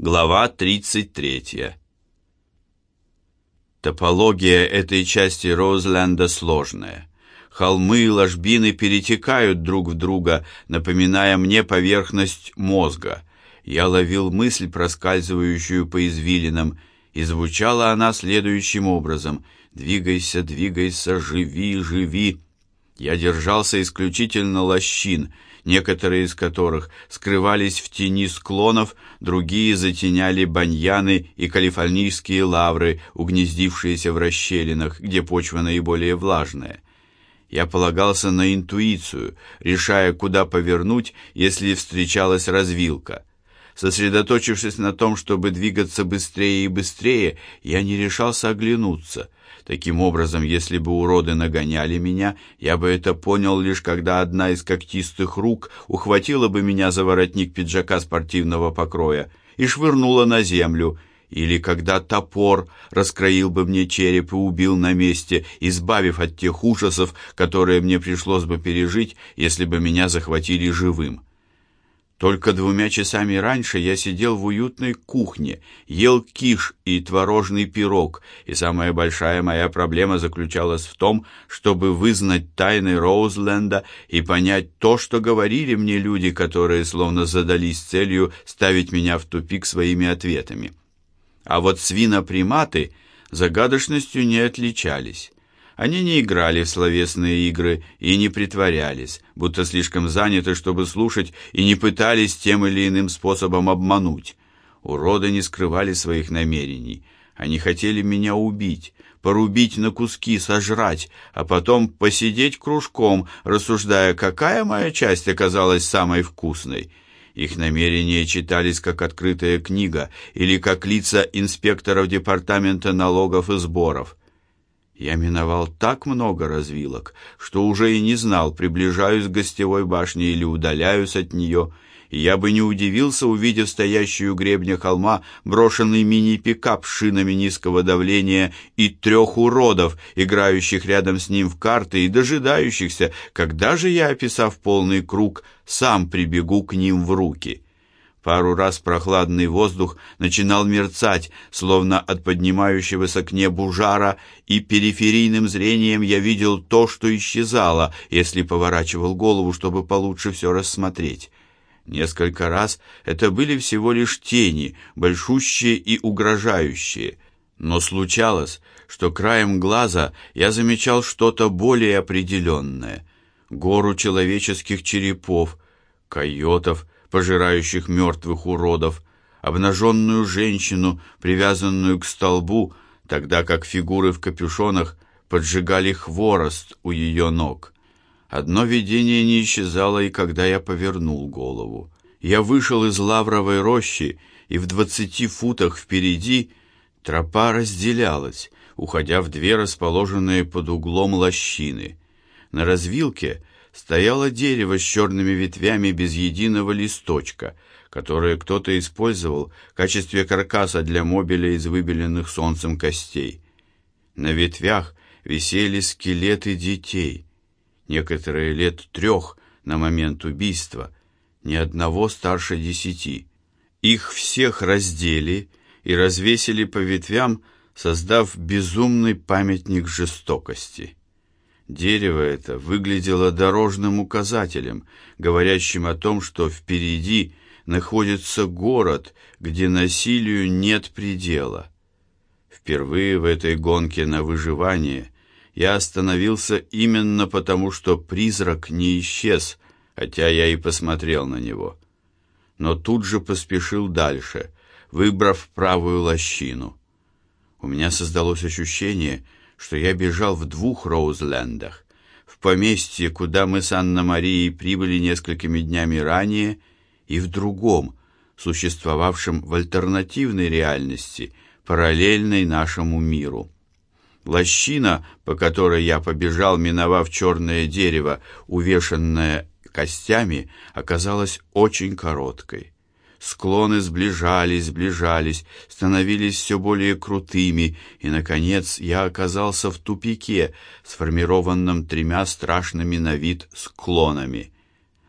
Глава 33. Топология этой части Роузленда сложная. Холмы и ложбины перетекают друг в друга, напоминая мне поверхность мозга. Я ловил мысль, проскальзывающую по извилинам, и звучала она следующим образом: "Двигайся, двигайся, живи, живи". Я держался исключительно лощин, некоторые из которых скрывались в тени склонов, другие затеняли баньяны и калифорнийские лавры, угнездившиеся в расщелинах, где почва наиболее влажная. Я полагался на интуицию, решая, куда повернуть, если встречалась развилка. Сосредоточившись на том, чтобы двигаться быстрее и быстрее, я не решался оглянуться. Таким образом, если бы уроды нагоняли меня, я бы это понял лишь когда одна из когтистых рук ухватила бы меня за воротник пиджака спортивного покроя и швырнула на землю, или когда топор раскроил бы мне череп и убил на месте, избавив от тех ужасов, которые мне пришлось бы пережить, если бы меня захватили живым. Только двумя часами раньше я сидел в уютной кухне, ел киш и творожный пирог, и самая большая моя проблема заключалась в том, чтобы вызнать тайны Роузленда и понять то, что говорили мне люди, которые словно задались целью ставить меня в тупик своими ответами. А вот свиноприматы загадочностью не отличались. Они не играли в словесные игры и не притворялись, будто слишком заняты, чтобы слушать, и не пытались тем или иным способом обмануть. Уроды не скрывали своих намерений. Они хотели меня убить, порубить на куски, сожрать, а потом посидеть кружком, рассуждая, какая моя часть оказалась самой вкусной. Их намерения читались как открытая книга или как лица инспекторов департамента налогов и сборов. Я миновал так много развилок, что уже и не знал, приближаюсь к гостевой башне или удаляюсь от нее, и я бы не удивился, увидев стоящую у гребня холма брошенный мини-пикап с шинами низкого давления и трех уродов, играющих рядом с ним в карты и дожидающихся, когда же я, описав полный круг, сам прибегу к ним в руки. Пару раз прохладный воздух начинал мерцать, словно от поднимающегося к небу жара, и периферийным зрением я видел то, что исчезало, если поворачивал голову, чтобы получше все рассмотреть. Несколько раз это были всего лишь тени, большущие и угрожающие, но случалось, что краем глаза я замечал что-то более определенное: гору человеческих черепов, койотов, пожирающих мертвых уродов, обнаженную женщину, привязанную к столбу, тогда как фигуры в капюшонах поджигали хворост у ее ног. Одно видение не исчезало и когда я повернул голову. Я вышел из лавровой рощи, и в двадцати футах впереди тропа разделялась, уходя в две расположенные под углом лощины. На развилке стояло дерево с черными ветвями без единого листочка, которое кто-то использовал в качестве каркаса для мобиля из выбеленных солнцем костей. На ветвях висели скелеты детей, некоторые лет трех на момент убийства, ни одного старше десяти. Их всех раздели и развесили по ветвям, создав безумный памятник жестокости. Дерево это выглядело дорожным указателем, говорящим о том, что впереди находится город, где насилию нет предела. Впервые в этой гонке на выживание я остановился именно потому, что призрак не исчез, хотя я и посмотрел на него. Но тут же поспешил дальше, выбрав правую лощину. У меня создалось ощущение, что я бежал в двух Роузлендах. В поместье, куда мы с Анной-Марией прибыли несколькими днями ранее, и в другом, существовавшем в альтернативной реальности, параллельной нашему миру. Лощина, по которой я побежал, миновав черное дерево, увешанное костями, оказалась очень короткой. Склоны сближались, сближались, становились все более крутыми, и наконец я оказался в тупике, сформированном тремя страшными на вид склонами.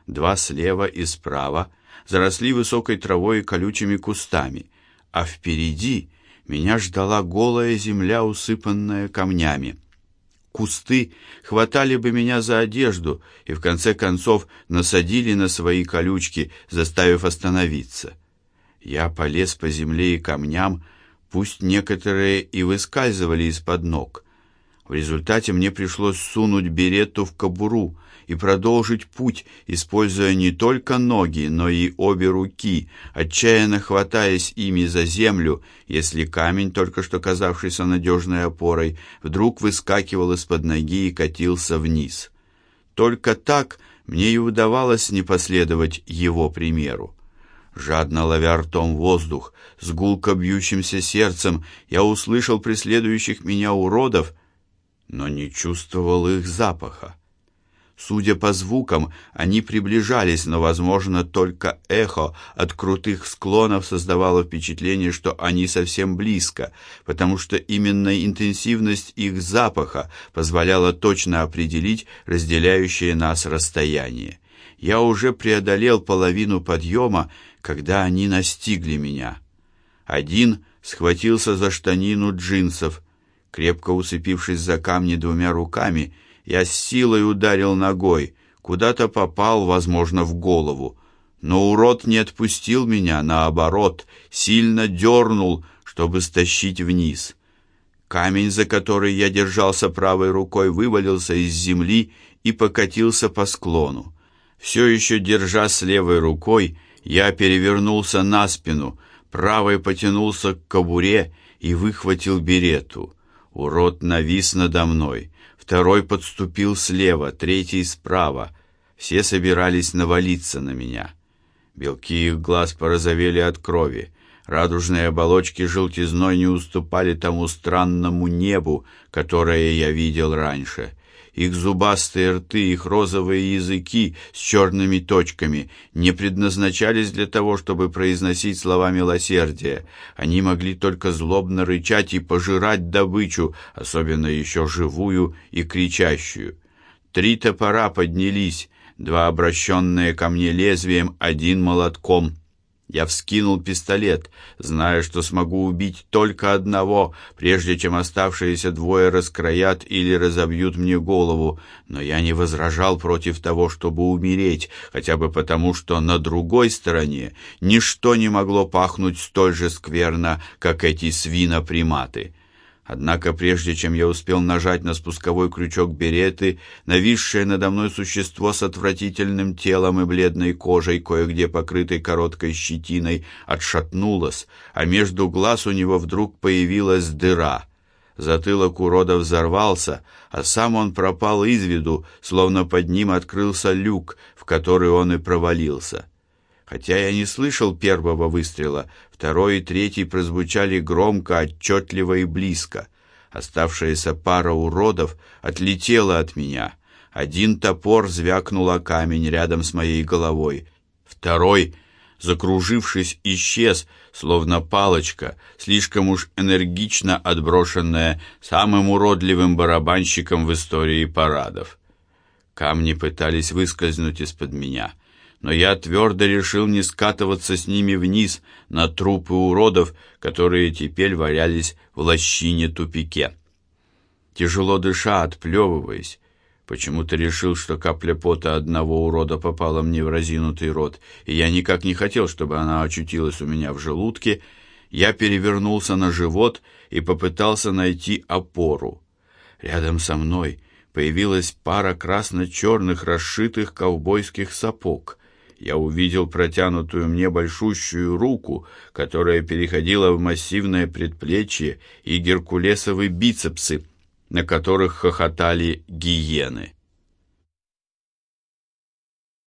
Два слева и справа заросли высокой травой и колючими кустами. а впереди меня ждала голая земля, усыпанная камнями. Кусты хватали бы меня за одежду и в конце концов насадили на свои колючки, заставив остановиться. Я полез по земле и камням, пусть некоторые и выскальзывали из-под ног. В результате мне пришлось сунуть беретту в кобуру и продолжить путь, используя не только ноги, но и обе руки, отчаянно хватаясь ими за землю, если камень, только что казавшийся надежной опорой, вдруг выскакивал из-под ноги и катился вниз. Только так мне и удавалось не последовать его примеру. Жадно ловя ртом воздух, с гулко бьющимся сердцем, я услышал преследующих меня уродов — но не чувствовал их запаха. Судя по звукам, они приближались, но, возможно, только эхо от крутых склонов создавало впечатление, что они совсем близко, потому что именно интенсивность их запаха позволяла точно определить разделяющее нас расстояние. Я уже преодолел половину подъема, когда они настигли меня. Один схватился за штанину джинсов, Крепко уцепившись за камни двумя руками, я с силой ударил ногой, куда-то попал, возможно, в голову. Но урод не отпустил меня, наоборот, сильно дернул, чтобы стащить вниз. Камень, за который я держался правой рукой, вывалился из земли и покатился по склону. Все еще держа с левой рукой, я перевернулся на спину, правой потянулся к кобуре и выхватил берету. Урод навис надо мной. Второй подступил слева, третий справа. Все собирались навалиться на меня. Белки их глаз порозовели от крови. Радужные оболочки желтизной не уступали тому странному небу, которое я видел раньше. Их зубастые рты, их розовые языки с черными точками не предназначались для того, чтобы произносить слова милосердия. Они могли только злобно рычать и пожирать добычу, особенно еще живую и кричащую. Три топора поднялись, два обращенные ко мне лезвием, один молотком — я вскинул пистолет, зная, что смогу убить только одного, прежде чем оставшиеся двое раскроят или разобьют мне голову, но я не возражал против того, чтобы умереть, хотя бы потому, что на другой стороне ничто не могло пахнуть столь же скверно, как эти свиноприматы. Однако прежде чем я успел нажать на спусковой крючок береты, нависшее надо мной существо с отвратительным телом и бледной кожей, кое-где покрытой короткой щетиной, отшатнулось, а между глаз у него вдруг появилась дыра. Затылок урода взорвался, а сам он пропал из виду, словно под ним открылся люк, в который он и провалился. Хотя я не слышал первого выстрела, второй и третий прозвучали громко, отчетливо и близко. Оставшаяся пара уродов отлетела от меня. Один топор звякнул о камень рядом с моей головой. Второй, закружившись, исчез, словно палочка, слишком уж энергично отброшенная самым уродливым барабанщиком в истории парадов. Камни пытались выскользнуть из-под меня — но я твердо решил не скатываться с ними вниз на трупы уродов, которые теперь валялись в лощине-тупике. Тяжело дыша, отплевываясь, почему-то решил, что капля пота одного урода попала мне в разинутый рот, и я никак не хотел, чтобы она очутилась у меня в желудке, я перевернулся на живот и попытался найти опору. Рядом со мной появилась пара красно-черных расшитых ковбойских сапог — я увидел протянутую мне большущую руку, которая переходила в массивное предплечье и геркулесовые бицепсы, на которых хохотали гиены.